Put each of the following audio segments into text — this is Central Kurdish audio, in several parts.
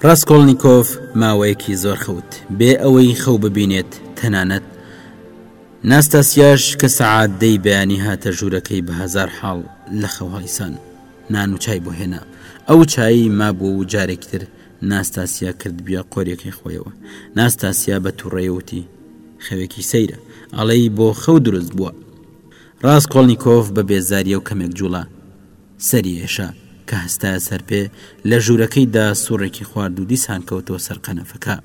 ڕاسکۆڵنیکۆف ماوەیەکی زۆر خەوت، بێ ئەوەی خەو ببینێت، تەنانەت ناستاسیاش کە سەعات دەی بەیانی هاتە ژوورەکەی بە هەزار حاڵ لە خەو هەڵیسان، نان و چای بۆ هێنا، ئەو چایی مابوو و جارێکی تر ناستاسیا کردبیە قۆریەکەی خۆیەوە، ناستاسیا بە توڕەیە وتی، خەوێکی سەیرە، ئەڵێی بۆ خەو دروست بووە؟ ڕاسکۆڵنیکۆف بە بێزاریەو کەمێک جوڵا. سەری ئێشا، کە هەستایە سەر پێ، لە ژوورەکەی دا سوڕێکی خوارد و دیسان کەوتەوە سەر قەنەفەکە.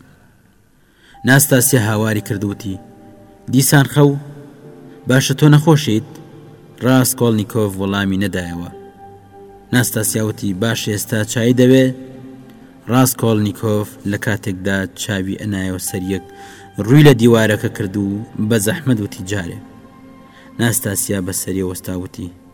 ناستاسیا هاواری کرد وتی، دیسان خەو؟ باشە تۆ نەخۆشیت؟ ڕاسکۆڵنیکۆڤ وەڵامی نەدایەوە. ناستاسیا وتی، باش ئێستا چایی دەوێ؟ ڕاسکۆڵنیکۆڤ لە کاتێکدا چاوی ئەنایەوە سەر یەک ڕووی لە دیوارەکە کرد و بە زەحمەت وتی جارێ. ناستاسیا بە سەریەوە وەستا وتی،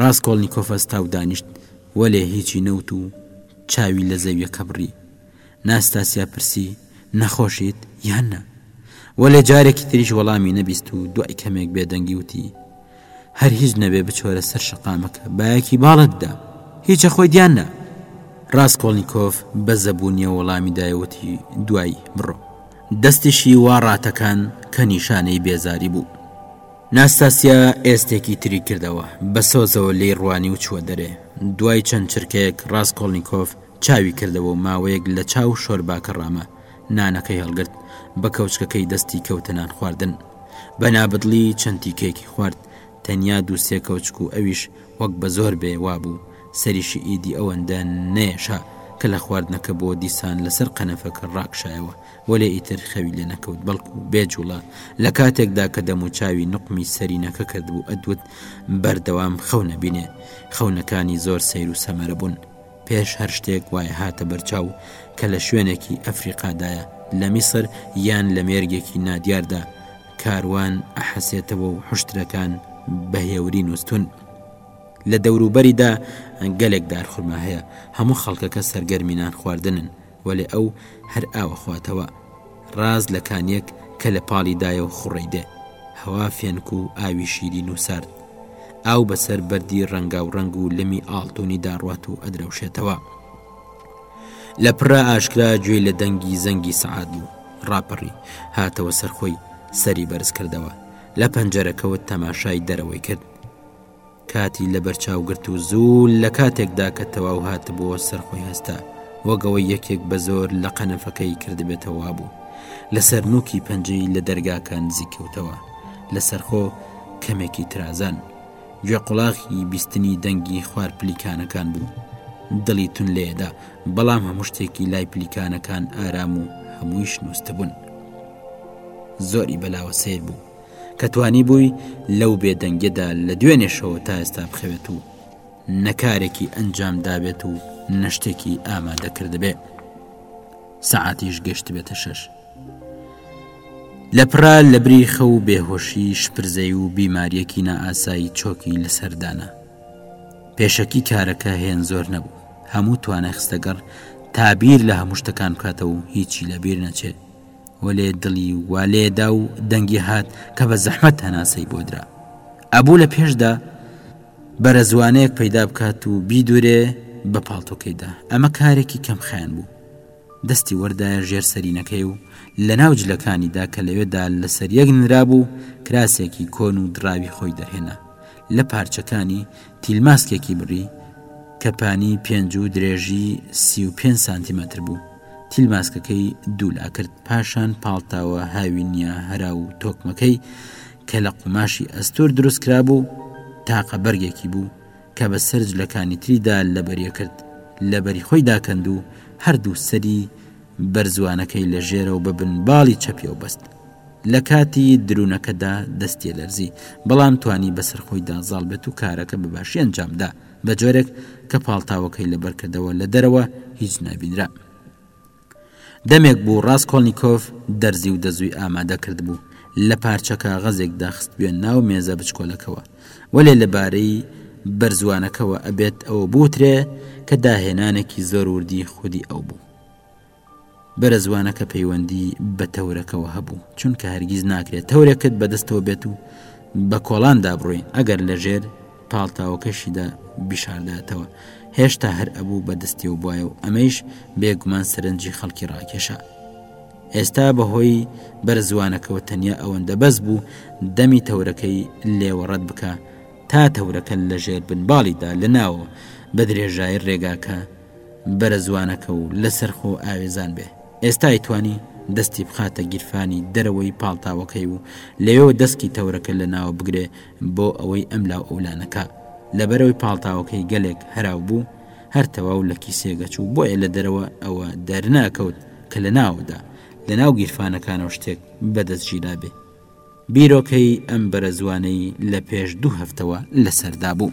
ڕاسکۆڵنیکۆف هەستا و دانیشت، وەلێ هیچی نەوت و چاوی لە زەوییەکە بڕی. ناستاسیا پرسی، نەخۆشیت یان نا؟ وەلێ جارێکی تریش وەڵامی نەبیست و دوای کەمێک بێدەنگی وتی، هەر هیچ نەبێ بچۆرە سەر شەقامەکە بایەکی باڵت بدا، هیچە خۆیت یان نا؟ ڕاسکۆڵنیکۆف بە زەبوونییەوە وەڵامی دای و وتی، دوایی بڕۆ. دەستیشی وا ڕاتەکاند کە نیشانەی بێزاری بوو. ناستاسیا ئێستێکی تری کردەوە، بە سۆزەوە لێی ڕوانی و چووە دەرێ. دوای چەند چرکەیەک ڕاسکۆڵنیکۆف چاوی کردەوە و ماوەیەک لە چاو شۆرباکە ڕاما. نانەکەی هەڵگرت، بە کەوچکەکەی دەستی کەوتە نان خواردن. بە نابەدڵی چەند تیکەیەکی خوارد، تەنیا دوو سێ کەوچک و ئەویش وەک بە زۆر بێ وابوو، سەریشی ئیدی ئەوەندە نەیەشا کە لە خواردنەکە بۆ دیسان لەسەر قەنەفەکە ڕاکشایەوە. وەلێ ئیتر خەوی لێ نەکەوت بەڵکو بێ جوڵە لە کاتێکدا کە دەموچاوی نوقمی سەرینەکە کردبوو ئەدوت بەردەوام خەو نەبینێ خەونەکانی زۆر سەیر و سەمەرە بوون پێش هەر شتێک وای هاتە بەرچاو کە لە شوێنێکی ئەفریقادایە لە میسر یان لە مێرگێکی نادیاردا کاروان ئەحەسێتەوە و حشترەکان بە هێوری نووسون لە دەوروبەریدا گەلێک دارخورما هەیە هەموو خەڵکەکە سەرگەرمینان خواردنن وەلێ ئەو هەر ئاوە خواتەوە ڕاست لە کانیەک کە لە پاڵی دایە و خوڕەی دێ هەوا فێنک و ئاوی شیرین و سارد ئاو بەسەر بەردی ڕەنگاو ڕەنگ و لمی ئاڵتونی داڕوات و ئەدرەوشێتەوە لە پرا ئاشکرا گوێی لە دەنگی زەنگی سەعات بوو ڕاپەڕی هاتەوە سەرخۆی سەری بەرز کردەوە لە پەنجەرەکەوت تەماشای دەرەوەی کرد کاتی لەبەرچاو گرت و زوو لە کاتێکدا کە تەواو هاتبووە سەر خۆی هەستا وەک ئەوەی یەکێک بە زۆر لە قەنەفەکەی کردبێتە وابوو لەسەر نوکی پەنجەی لە دەرگاکە نزیک کەوتەوە لەسەرخۆ کەمێکی ترازان گوێ قوڵاغی بیستنی دەنگی خوار پلیکانەکان بوو دڵی تون لێدا بەڵام هەموو شتێکی لای پلیکانەکان ئارام و هەموویش نووسبوون زۆری بەلاوە سیر بوو کە توانی بووی لەو بێدەنگیەدا لە دوێنێشەوە تا ئێستا بخەوێت و نەکارێکی ئەنجام دابێت و نەشتێکی ئامادەکردبێ سعاتیش گەشت بێتە شەش لە پرا لە بریخە و بێهۆشی شپرزەی و بیماریەکی نائاسایی چۆکی لە سەردانە پێشەکی کارەکە هێن زۆر نەبوو هەموو توانای خستەگەڕ تابیر لە هەموو شتەکان بکاتەوە و هیچی لەبیر نەچێت وەلێ دڵی وا لێدا و دەنگی هات کە بە زەحمەت هەناسەی بۆ درا ئەبوو لە پێشدا بەرەزوانەیەک پەیدا بکات و بیدورێ بە پاڵتۆکەیدا ئەمە کارێکی کەم خیان بوو دەستی وەردایە ژێر سەرینەکەی و لە ناو جلەکانیدا کە لەوێدا لەسەر یەک نرابوو کراسێکی کۆن و دراوی خۆی دەرهێنا لە پارچەکانی تیلماسکێکی بڕی کەپانی پێنج و درێژی سی و پێ سانتیمەتر بوو تیل ماسکەکەی دوو لا کرد، پاشان پاڵتاوە هاوینییە هەرا و تۆکمەکەی کە لە قوماشی ئەستوور دروست کرابوو، تاقە بەرگێکی بوو کە بە سەر جلەکانی تریدا لەبەریێ کرد، لەبەری خۆی داکەند و هەردوو سەری بەرزوانەکەی لە ژێرەوە بە بن باڵی چەپیەوە بەست. لە کاتی درونەکەدا دەستیێ لەرزی، بەڵام توانی بەسەر خۆیدا زاڵ بێت و کارەکە بە باشی ئەنجام دا. بە جۆرێک کە پاڵتاوەکەی لەبەر کردەوە لە دەرەوە هیچ نابینرا. دەمێک بوو ڕاسکۆڵنیکۆف دەرزی و دەزووی ئامادە کردبوو، لە پارچە کاغەزێک داخستبوویە ناو مێزە بچکۆلەکەوە، وەلێ لەبارەی بەرزوانەکەوە ئەبێت ئەوە بوترێ کە داهێنانێکی زۆر وردی خودی ئەو بوو. بەرزوانەکە پەیوەندی بە تەورەکەوە هەبوو چونکە هەرگیز ناکرێت تەورێکت بەدەستەوە بێت و بە کۆڵان دابڕۆی ئەگەر لە ژێر پاڵتاوەکەشیدا بشارداتەوە هێشتا هەر ئەبوو بە دەستیەوە بواە و ئەمەیش بێگومان سەرنجی خەڵکی ڕاکێشا ئێستا بەهۆی بەرزوانەکەەوە تەنیا ئەوەندە بەس بوو دەمی تەورەکەی لێوەڕەت بکە تا تەورەکە لە ژێر بنباڵیدا لە ناوە بە درێژای ڕێگاکە بەرە زوانەکە و لەسەرخۆ ئاوێزان بێ. ئێستا ئەیتوانی دەستی بخاتە گیرفانی دەرەوەی پاڵتاوەکەی و لەوێوە دەسکی تەورەکە لەناوە بگرێ بۆ ئەوەی ئەملاو ئەولا نەکا. لە بەرەوەی پاڵتاوەکەی گەلێک هەراو بوو، هەر تەواو لە کیسێگە چوو، بۆیە لە دەرەوە ئەوە دەرناکەوت کە لە ناوەدا، لە ناو گیرفانەکانەوە شتێک بە دەست گیرا بێ. بیرۆکەی ئەم بەرە زوانەی لە پێش دوو هەفتەوە لە سەردا بوو.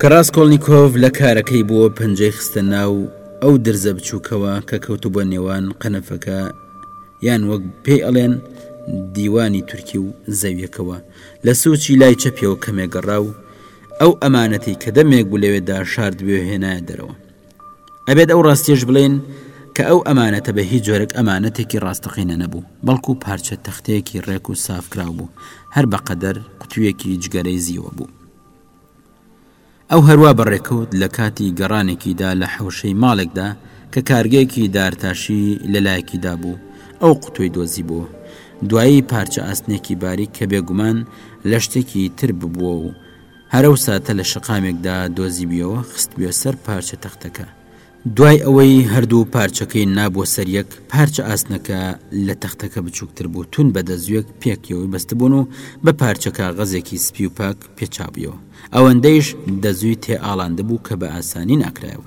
کە ڕاستکۆڵنییکۆڤ لە کارەکەی بووە پەنجەی خستە ناو ئەو درزە بچووکەوە کە کەوتبووە نێوان قەنەفەکە یان وەک پێی ئەڵێن دیوانی تورکی و زەویەکەوە لە سوچی لای چەپیەوە کەمێک گەڕا و ئەو ئەمانەتی کە دەمێک بوو لەوێدا شارد بێ هێنایە دەرەوە ئەبێت ئەو ڕاستیەش بڵێین کە ئەو ئەمانەتە بە هیچ جۆرەك ئەمانەتێکی ڕاستەقینە نەبوو بەڵکو پارچە تەختەیەکی ڕێک و سافکراو بوو هەر بەقەدەر قوتویەکی جگەرەی زیوە بوو ئەو هەروە بەڕێکەوت لە کاتی گەڕانێکیدا لە حەوشەی ماڵێکدا کە کارگەیەکی دارتاشی لەلایەکیدا بوو ئەو قوتۆی دۆزی بووە دوایی پارچە ئاسنێکی باریک کە بێگومان لە شتێکی تر ببووە و هەر ئەو ساتە لە شەقامێکدا دۆزیبویەوە، خستبویە سەر پارچە تەختەکە. دوای ئەوەی هەردوو پارچەکەی نابووە سەر یەک، پارچە ئاسنەکە لە تەختەکە بچووکتر بوو، توند بە دەزوێک پێکیەوەی بەستبوون و بە پارچە کاغەزێکی سپی و پاک پێچابویەوە. ئەوەندەیش دەزووی تێ ئاڵاندبوو کە بە ئاسانی ناکرایەوە.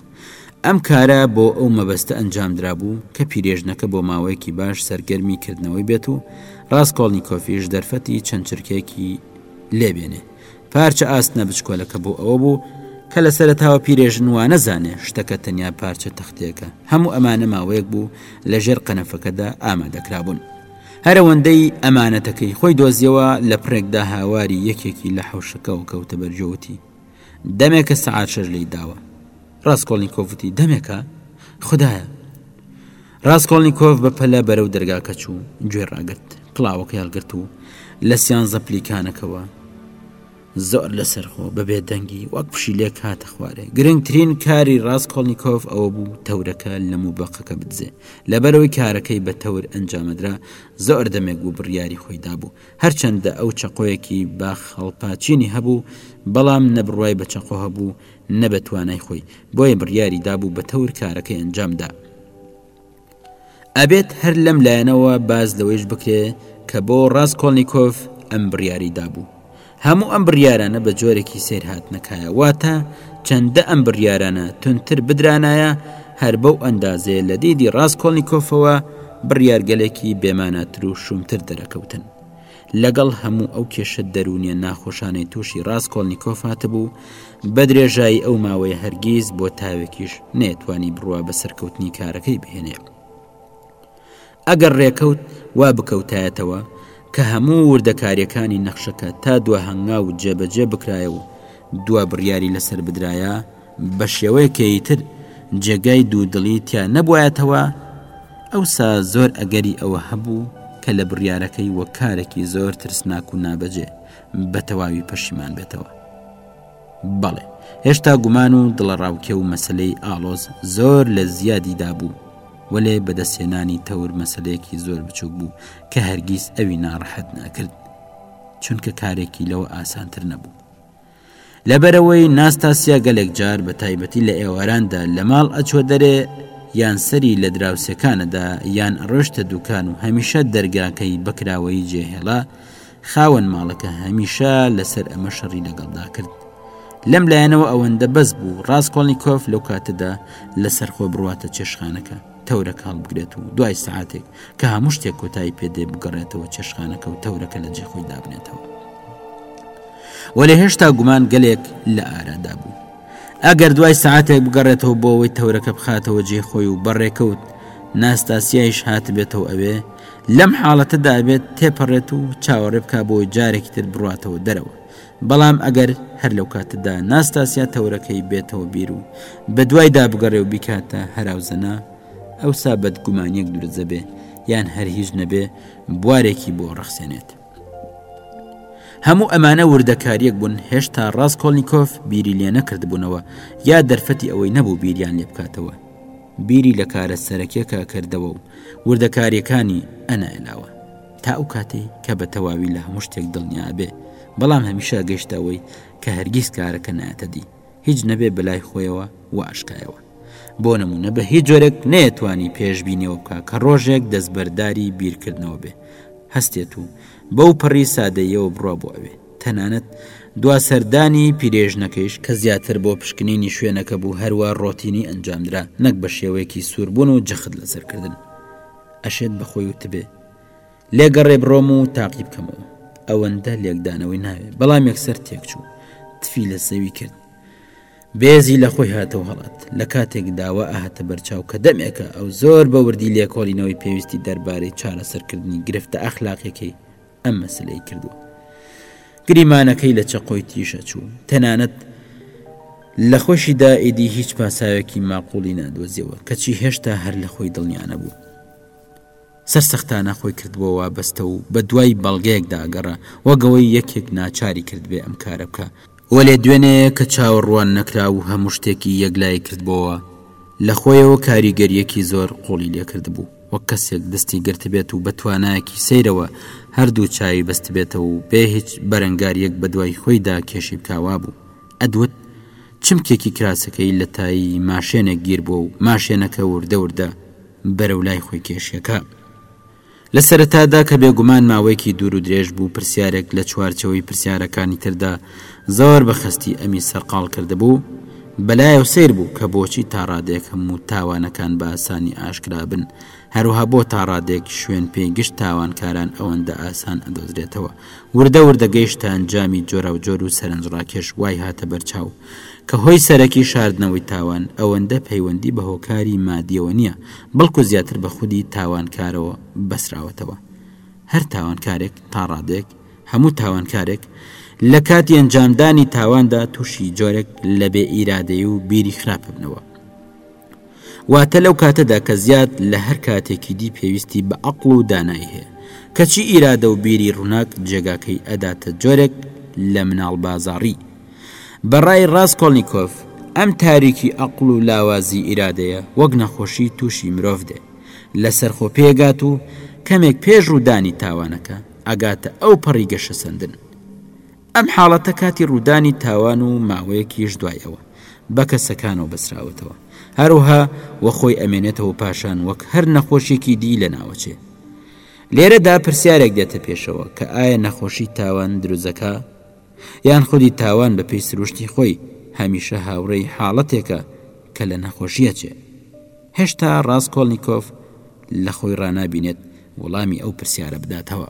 ئەم کارە بۆ ئەو مەبەستە ئەنجامدرابوو کە پیرێژنەکە بۆ ماوەیەکی باش سەرگەرمی کردنەوەی بێت و ڕاسکۆڵنیکۆفیش دەرفەتی چەند چرکەیەکی لێ بێنێ. پارچە ئاستنە بچکۆلەکە بۆ ئەوە بوو کە لە سەرەتاوە پیرێژن وانەزانێ شتەکە تەنیا پارچە تەختێکە هەموو ئەمانە ماوەیەک بوو لە ژێر قەنەفەکەدا ئامادەکرابوون هەرەوەندەی ئەمانەتەکەی خۆی دۆزیەوە لە پرێکدا هاواری یەکێکی لە حوشەکەەوە کەوتە بەرجۆوتی دەمێکە سەعات شەش لی داوە ڕاستکۆڵنیکۆڤتی دەمێکە خدایە ڕاسکۆڵنیکۆف بە پەلە بەرەو دەرگاکە چوو، گوێ ڕاگرت، کڵاوەکەی هەڵگرت و لە سیانزە پلیکانەکەوە زۆر لەسەرخۆ بە بێدەنگی وەک پشیلێک هاتە خوارێ. گرنگترین کاری ڕاسکۆڵنیکۆف ئەوە بوو تەورەکە لە موبەقەکە بدزێ. لەبەرەوەی کارەکەی بە تەور ئەنجامەدرا، زۆر دەمێک بوو بڕیاری خۆی دابوو. هەرچەندە ئەو چەقۆیەکی باخ هەڵپاچینی هەبوو، بەڵام نە بڕوای بە چەقۆ هەبوو، نە بە توانای خۆی بۆیە بڕیاری دابوو بە تەور کارەکەی ئەنجام دا ئەبێت هەر لەم لایەنەوە باز لەوەیش بکرێ کە بۆ ڕاست کۆلنییکۆف ئەم بڕیاری دابوو هەموو ئەم بڕیارانە بە جۆرێکی سیر هاتنەکایە واتە چەندە ئەم بڕیارانە تونتر بدرانایە هەر بەو ئەندازێ لە دیدی ڕاست کۆلنییکۆفەوە بڕیارگەلێکی بێماناتر و شومتر دەرەکەوتن لەگەڵ هەموو ئەو کێشە دەروونیە ناخۆشانەی تووشی ڕاستکۆلنییکۆف هاتبوو، بە درێژایی ئەو ماوەیە هەرگیز بۆ تاوێکیش نەیەتوانی بڕوا بە سەرکەوتنی کارەکەی بهێنێ. ئەگەر ڕێکەوت وا بکەوتایەتەوە کە هەموو وردەکاریەکانی نەخشەکە تا دوا هەنگاو جێبەجێ بکرایە و دوا بڕیاری لەسەر بدرایە، بە شێوەیەک کە ئیتر جێگای دوودڵی تیا نەبوایەتەوە، ئەوسا زۆر ئەگەری ئەوە هەبوو کە لە بڕیارەکەی وەک کارێکی زۆر ترسناک و نابەجێ بە تەواوی پەشیمان بێتەوە. بەڵێ، هێشتا گومان و دڵەڕاوکێ و مەسەلەی ئاڵۆز زۆر لە زیادی دابوو، وەلێ بەدەستهێنانی تەور مەسەلەیەکی زۆر بچووک بوو کە هەرگیز ئەوی ناڕەحەت نەئەکرد، چونکە کارێکی لەوە ئاسانتر نەبوو. لەبەرئەوەی ناستاسیا گەلێک جار بە تایبەتی لە ئێواراندا لە ماڵ ئەچوە دەرێ یان سەری لە دراوسێکانەدا یان ئەڕۆشتە دوکان و هەمیشە دەرگاکەی بەکراوەیی جێهێڵا خاوەن ماڵەکە هەمیشە لەسەر ئەمە شەڕی لەگەڵدا کرد لەم لایەنەوە ئەوەندە بەس بوو ڕاستکۆڵنییکۆف لەو کاتەدا لە سەرخۆ بڕواتە چێشخانەکە تەورە کاڵ بگرێت و دوای سعاتێک کە هەموو شتێک کۆتایی پێدێ بگەڕێتەوە چێشخانەکە و تەورەکە لە جێخۆی دابنێتەوە وەێ هێشتا گومان گەلێک لە ئارادا بوو ئەگەر دوای سعاتێک بگەڕێتەوە بۆ ئەوەی تەورەکە بخاتەوە جێ خۆی و بەڕێکەوت ناستاسیایش هاتبێتەوە ئەوێ لەم حاڵەتەدا بێت تێپەڕێت و چاوەڕێ بک بۆی جارێکی تر بڕاتەوە دەرەوە بەڵام ئەگەر هەر لەو کاتەدا ناستاسیا تەورەکەی بێتەوە بیر و بە دوایدا بگەڕێ و بیکاتە هەراوزەنا ئەوسا بەدگومانیەک درزەبێ یان هەر هیچ نەبێ بوارێکی بۆ ڕەخسێنێت هەموو ئەمانە وردەکاریەک بوون هێشتا ڕاست کۆلنییکۆف بیری لێ نەکردبوونەوە یا دەرفەتی ئەوەی نەبوو بیریان لێ بکاتەوە بیری لە کارە سەرەکیەکە کردەوە و وردەکاریەکانی ئەنایلاوە تا ئەو کاتەی کە بە تەواوی لە هەموو شتێک دڵنیا ئەبێ، بەڵام هەمیشە ئەگەیشتە ئەوەی کە هەرگیز کارەکە نایەتە دی، هیچ نەبێ بە لای خۆیەوە وا ئەشکایەوە. بۆ نموونە بە هیچ جۆرێک نەیەتوانی پێشبینی ئەوە بکا کە ڕۆژێک دەستبەرداری بیرکردنەوە بێ، هەستێت و بەو پەڕی سادەییەوە بڕوا بۆ ئەوێ. تەنانەت دوا سەردانی پیرێژنەکەیش، کە زیاتر بۆ پشکنینی شوێنەکە بوو هەر وا ڕۆتینی ئەنجامدرا نەک بە شێوەیەکی سووربوون و جەخت لەسەر کردن. ئەشێت بە خۆی وتبێ. لێگەڕێ بڕۆم و تاقی بکەمەوە ئەوەندە لێکدانەوەی ناوێ بەڵام یەکسەر تێکچوو تفی لە زەوی کرد بێزی لە خۆی هاتەوە هەڵات لە کاتێک داوا ئاهاتە بەرچاو کە دەمێکە ئەو زۆر بە وردی لێکۆڵینەوەی پێویستی دەربارەی چارەسەرکردنی گرفتە ئەخلاقیەکەی ئەم مەسلەی کردووە گریمانەکەی لە چەقۆی تیشە چوو تەنانەت لە خۆشیدا ئیدی هیچ پاساوێکی ماقوڵی نادۆزیەوە کەچی هێشتا هەر لە خۆی دڵنیانە بوو سەرسەختانە خۆی کردبووە وابەستە و بە دوای بەڵگەیەکدا ئەگەڕا، وەک ئەوەی یەکێک ناچاری کردبێ ئەم کارە بکا، وەلێ دوێنێیە کە چاوەڕوان نەکرا و هەموو شتێکی یەکلایی کردبۆوە، لە خۆیەوە کاریگەرییەکی زۆر قووڵی لێ کردبوو، وەک کەسێک دەستی گرتبێت و بە توانایەکی سەیرەوە هەر دوو چاوی بەستبێتەوە و بێ هیچ بەرەنگارییەک بە دوای خۆیدا کێشی بکا وابوو ئەدوت چمکێکی کراسەکەی لە تایی ماشێنێک گیر بووە و ماشێنەکە وردە وردە بەرەو لای خۆی کێشیەکە. لە سەرەتادا کە بێگومان ماوەیەکی دوور و درێژ بوو پرسیارێک لە چوارچێوەی پرسیارەکانی تردا زۆر بە خەستی ئەمی سەرقاڵ کردبوو، بەلایەو سەیر بوو کە بۆچی تا ڕادەیەک هەموو تاوانەکان بە ئاسانی ئاشکرا بن، هەروەها بۆ تا ڕادەیەک شوێن پێی گشت تاوانکاران ئەوەندە ئاسان ئەدۆزرێتەوە. وردە وردە گەیشتە ئەنجامی جۆراوجۆر و سەرنجڕاکێش وای هاتە بەرچاو. کە هۆی سەرەکی شاردنەوەی تاوان ئەوەندە پەیوەندی بە هۆکاری مادیەوە نیە بەڵکو زیاتر بە خودی تاوانکارەوە بەسراوەتەوە هەر تاوانکارێک تا ڕادەیەک هەموو تاوانکارێک لە کاتی ئەنجامدانی تاواندا تووشی جۆرێک لە بێ ئیرادەی و بیری خراپبنەوە واتە لەو کاتەدا کە زیاد لە هەر کاتێکی دی پێویستی بە ئەقل و دانایی هەیە کەچی ئیرادە و بیری ڕووناک جێگاکەی ئەداتە جۆرێک لە مناڵ بازاڕی بە ڕای ڕاسکۆڵنیکۆف، ئەم تاریکی ئەقڵ و لاوازی ئیرادەیە وەک نەخۆشی تووشی مرۆڤ دێ لە سەرخۆ پێگات و کەمێک پێش ڕوودانی تاوانەکە ئەگاتە ئەو پەڕی گەشەسەندن. ئەم حاڵەتە کاتی ڕوودانی تاوان و ماوەیەکیش دوای ئەوە بە کەسەکانەوە بەسراوەتەوە هەروەها وە خۆی ئەمێنێتەوە پاشان وەک هەر نەخۆشیەکی دی لە ناوەچێ. لێرەدا پرسیارێک دێتە پێشەوە کە ئایا نەخۆشی تاوان دروزەکە؟ یان خودی تاوان بە پێی سروشتی خۆی هەمیشە هاوڕێی حاڵەتێکە کە لە نەخۆشی ئەچێ. هێشتا ڕاسکۆڵنیکۆف لە خۆی ڕانابینێت وڵامی ئەو پرسیارە بداتەوە.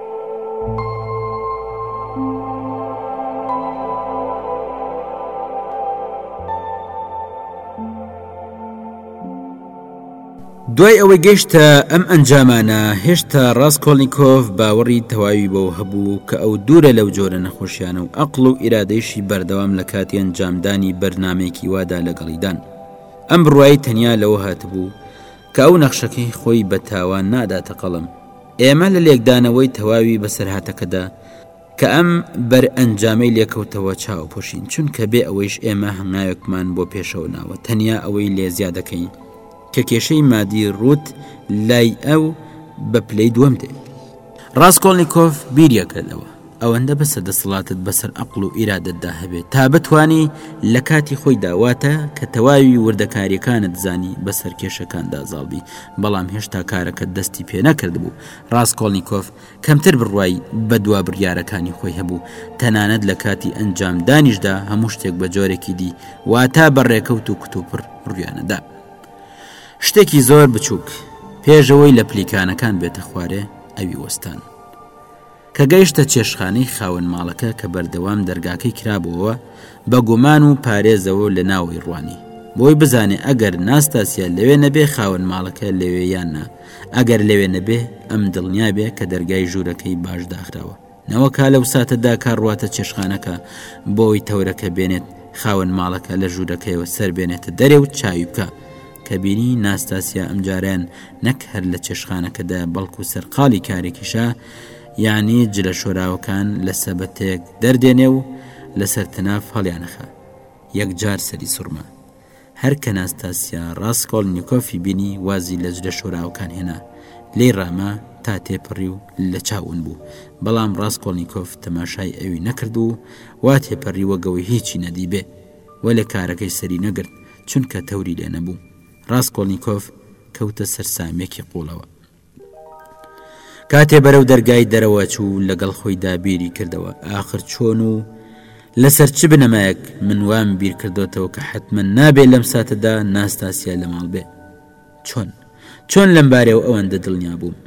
دوای ئەوەی گەشتە ئەم ئەنجامانە هێشتا ڕاستکۆلنییکۆف باوەڕی تەواوی بۆ هەبوو کە ئەو دوورە لەو جۆرە نەخۆشیانە و ئەقل و ئیرادەیشی بەردەوام لە کاتی ئەنجامدانی بەرنمەیەکی وادا لەگەڵیدان ئەم بڕایی تەنیا لەوە هاتبوو کە ئەو نەخشەکەی خۆی بە تاوان ناداتە قەڵەم. ئێمە لە لێکدانەوەی تەواوی بەسەرهاتەکەدا کە ئەم بەرئەنجامەی لێکەوتەوە چاوپۆشین، چونکە بێ ئەوەیش ئێمە هەنگاوێکمان بۆ پێشەوە ناوە تەنیا ئەوەی لێ زیادەکەین کە کێشەی مادی ڕووت لای ئەو بە پلەی دووەم دێ. ڕاسکۆڵنیکۆف بیریەکردەوە، ئەوەندە بەسە دەسەڵاتت بەسەر ئەقڵ و ئیرادەتدا هەبێت تا بتوانی لە کاتی خۆیدا واتە کە تەواوی وردەکاریەکانت زانی بەسەر کێشەکاندا زاڵ بی بەڵام هێشتا کارەکەت دەستی پێ نەکردبوو ڕاسکۆڵنیکۆف کەمتر بڕوای بە دوا بڕیارەکانی خۆی هەبوو تەنانەت لە کاتی ئەنجامدانیشدا هەموو شتێک بە جۆرێکی دی واتە بە ڕێکەوت و کتوپڕ ڕویانەدا. شتێکی زۆر بچووک پێشەوەی لە پلیکانەکان بێتە خوارێ ئەوی وەستان کە گەیشتە چێشخانەی خاوەن ماڵەکە کە بەردەوام دەرگاکەی کرابەوە بە گومان و پارێزەوە لە ناوەی ڕوانی بۆی بزانێ ئەگەر ناستاسیا لەوێ نەبێ خاوەن ماڵەکە لەوێ یان نا ئەگەر لەوێ نەبێ ئەم دڵنیا بێ کە دەرگای ژوورەکەی باش داخراوە نەوەکا لەو ساتە دا کا ڕواتە چێشخانەکە بۆی تەورەکە بێنێت خاوەن ماڵەکە لە ژوورەکەیەوە سەر بێنێتە دەرێ و چاوی بکە کە بینی ناستاسیا ئەمجاریان نەک هەر لە چێشخانەکەدا بەڵکو سەرقاڵی کارێکیشە یعنی جلە شۆراوەکان لە سەبەتێک دەردێنێ و لەسەر تەناف هەڵیانەخە یەکجار سەری سوڕما هەر کە ناستاسیا ڕاسکۆلنیکۆفی بینی وازی لە جلە شۆراوەکان هێنا، لێی ڕاما تا تێپەڕی و لە چاو ون بوو، بەڵام ڕاسکۆلنیکۆف تەماشای ئەوی نەکرد و وا تێپەڕی وەگەوەی هیچی نەدیبێ و لە کارەکەی سەری نەگرت چونکە تەوری لێ نەبوو. ڕاسکۆلنیکۆف کەوتە سەر سامێکی قووڵەوە. کاتێ بەرەو دەرگای دەرەوە چوو لەگەڵ خۆیدا بیری کردەوە ئاخر چۆن و لەسەر چ بنەمایەک من وام بیرکردۆتەوە کە حتممە نابێ لەم ساتەدا ناستاسیا لە ماڵ بێ چۆن چۆن لەمبارەوە ئەوەندە دڵنیا بووم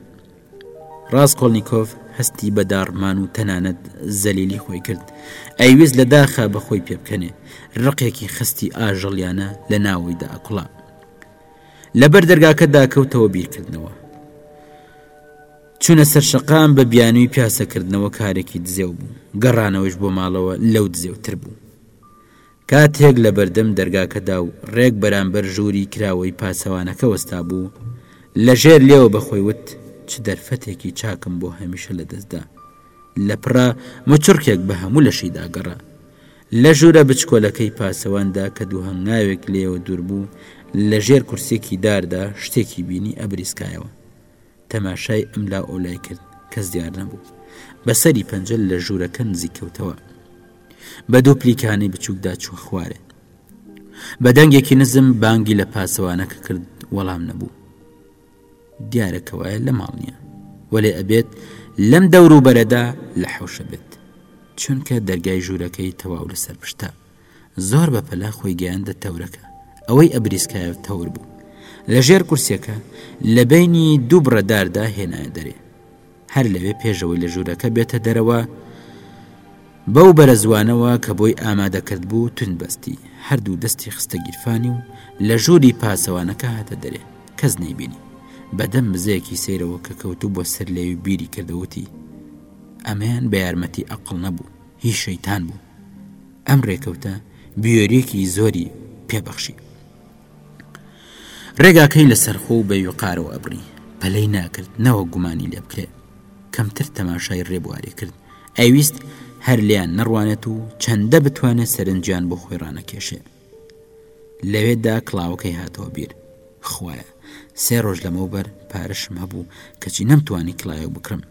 ڕاست کۆڵنییکۆف هەستی بە داڕمان و تەنانەت زەلیلی خۆی کرد ئەیویست لە داخا بەخۆی پێبکەنێ ڕقێکی خستی ئاژەڵیانە لە ناوەیدا ئەکوڵا لەبەر دەرگاکەدا کەوتەوە بیرکردنەوە چونە سەر شەقام بە بیانوی پیاسەکردنەوە کارێکی دزێو بوو گەڕانەوەش بۆ ماڵەوە لەو دزێوتر بوو کاتێک لە بەردەم دەرگاکەدا و ڕێک بەرامبەر ژووری کراوەی پاسەوانەکە وەستا بوو لە ژێر لێوە بەخۆی وت چ دەرفەتێکی چاکم بۆ هەمیشە لە دەستدا لە پڕا مچڕکێک بە هەموو لەشیدا گەڕا لە ژوورە بچکۆلەکەی پاسەواندا کە دوو هەنگاوێک لێیەوە دوور بوو، لە ژێر کورسییەکی داردا شتێکی بینی ئەبریسکایەوە. تەماشای ئەم لا ئەو لای کرد، کەس دیار نەبوو. بە سەری پەنجە لە ژوورەکە نزیک کەوتەوە. بە دوو پلیکانەی بچووکدا چووە خوارێ. بە دەنگێکی نزم بانگی لە پاسەوانەکە کرد، وەڵام نەبوو. دیارە کەوایە لە ماڵ نیە وەلێ ئەبێت لەم دەوروبەرەدا لە حەوشە بێت چونکە دەرگای ژوورەکەی تەواو لەسەر پشتە زۆر بە پەلە خۆی گەیاندە تەورەکە ئەوەی ئەبریسکایە تەور بوو لە ژێر کورسەکە لە بینی دوو بڕەداردا هێنایە دەرێ هەر لەوێ پێشەوەی لە ژوورەکە بێتە دەرەوە بەو بەرە زوانەوە کە بۆی ئامادەکرد بوو تون بەستی هەردوو دەستی خستە گیرفانی و لە ژووری پاسەوانەکە هاتە دەرێ کەس نەیبینی بەدەم مزەیەکی سەیرەوە کە کەوتو بۆ سەر لێوی بیری کردەوتی ئەمەیان بە یارمەتی ئەقل نەبوو هی شەیتان بوو ئەم ڕێکەوتە بیۆریەکی زۆری پێبەخشی رێگاکەی لە سەرخۆ و بە ویقارەوە ئەبڕی، پەلەی ناکرد، نەوەک گومانی لێ بکرێ، کەمتر تەماشای رێبواری کرد، ئەیویست هەر لێیان نەڕوانێت و چەندە بتوانێ سەرنجیان بۆ خۆی رانەکێشێ. لەوێدا کڵاوەکەی هاتەوە بیر، خوایە، سێ رۆژ لەمەوبەر پارەشم هەبوو، کەچی نەمتوانی کڵاوێک بکڕم.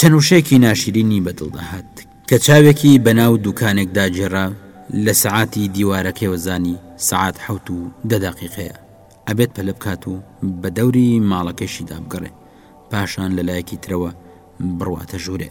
چەند وشەیەکی ناشرینی بە دڵدا هات، کە چاوێکی بە ناو دووکانێکدا گێڕا، لە سەعاتی دیوارەکەیەوە زانی سەعات حەوت و دە دەقیقەیە، ئەبێت پەلە بکات و بە دەوری ماڵەکەشیدا بگەڕێ، پاشان لە لایەکی ترەوە بڕواتە ژوورێ.